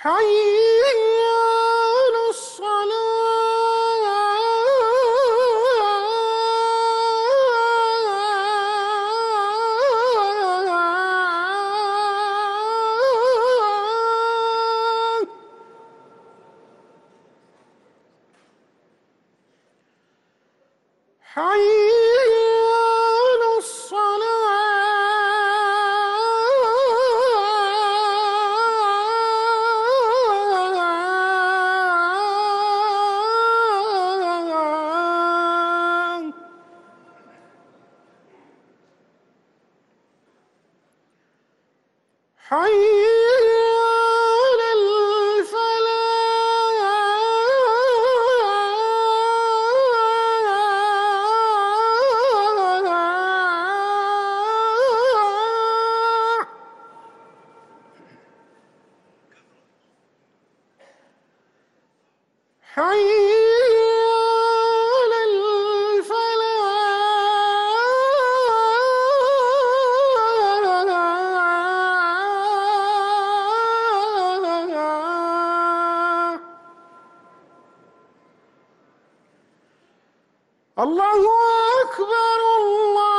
حي الصلاة حي حي حي الله أكبر الله